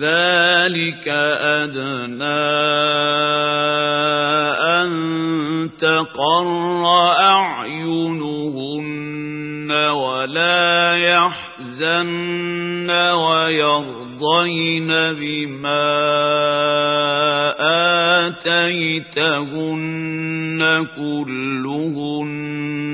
ذلك أدنى أن تقر أعينهن ولا يحزن ويرضين بما آتيتهن كلهن.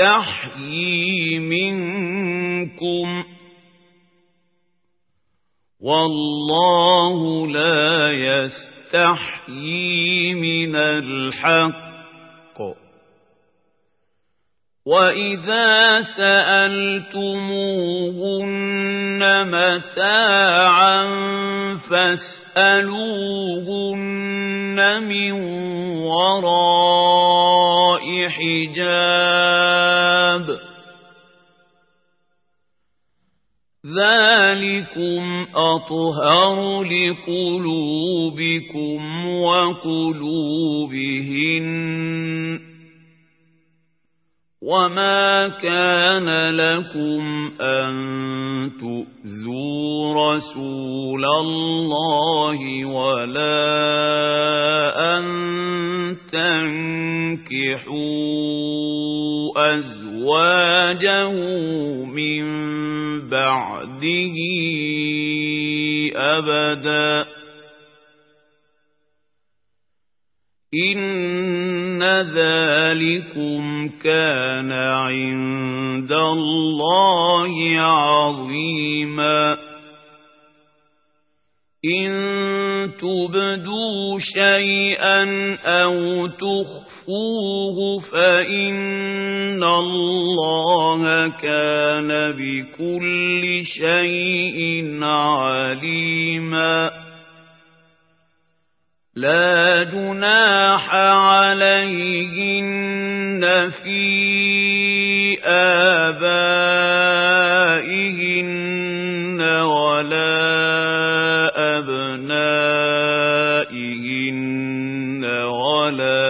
فيستحيي منكم والله لا يستحيي من الحق. وَإِذَا سَأَلْتُمُوهُنَّ مَتَاعًا فَاسْأَلُوهُنَّ مِنْ وَرَاءِ ذَلِكُمْ أَطْهَرُ لِقُلُوبِكُمْ وَقُلُوبِهِنَّ وما كان لكم أن تؤذوا رسول الله ولا أن تنكحوا أزواجه من بعده أبدا. إن ذلكم كان عند الله عظيما. إن تبدوا شيئا أو تخفوه فإن الله كان بكل شيء عليما لا جناح عليهن في آبائهن ولا أبنائهن ولا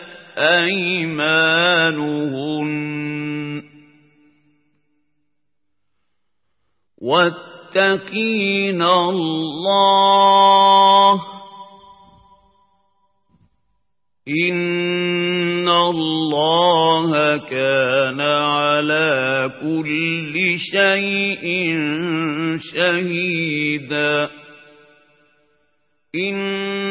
أيمانهن. واتقين الله. إن الله كان على كل شيء شهيدا. إن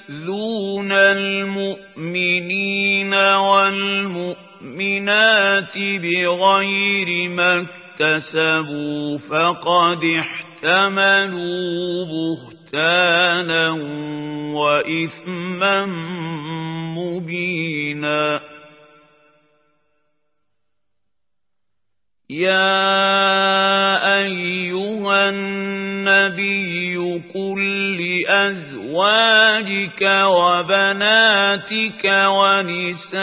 يؤذون المؤمنين والمؤمنات بغير ما اكتسبوا فقد احتملوا بهتانا وإثما مبينا يا أيها النبي قل لأزواجك وبناتك ونساء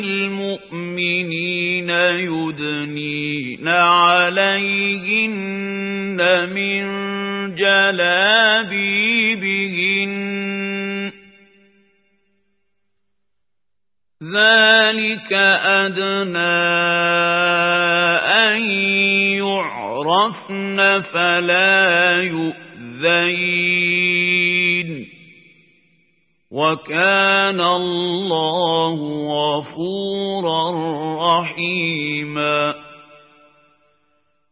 المؤمنين يدنين عليهن من جلابيبهن. ذلك أدنى أن يعرفن فلا يؤذين وكان الله غفورا رحيما